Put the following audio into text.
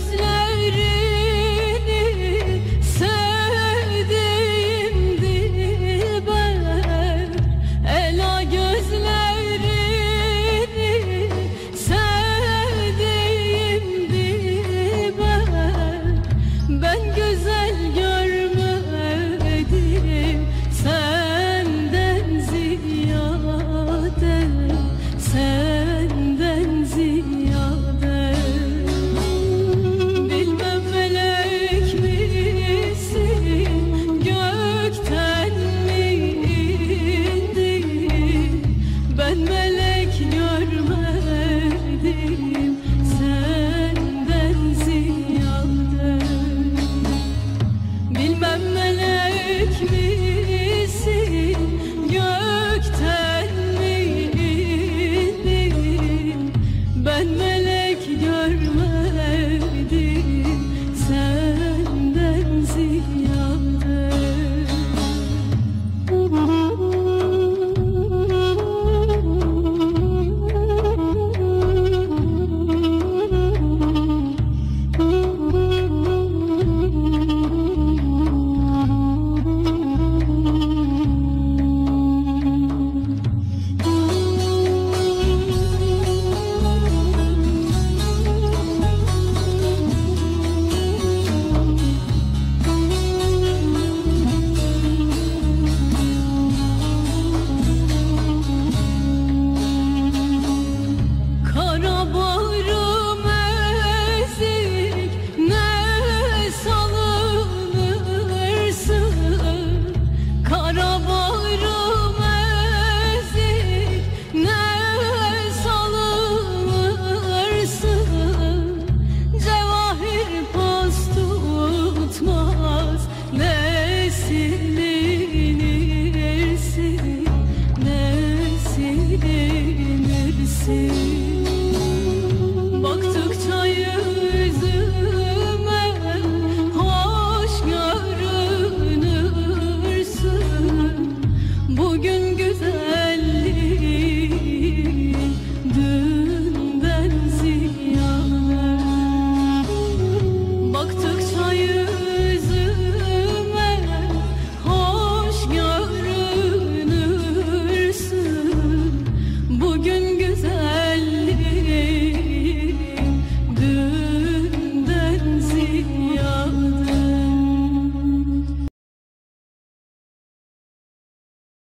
Krishna melek görmedi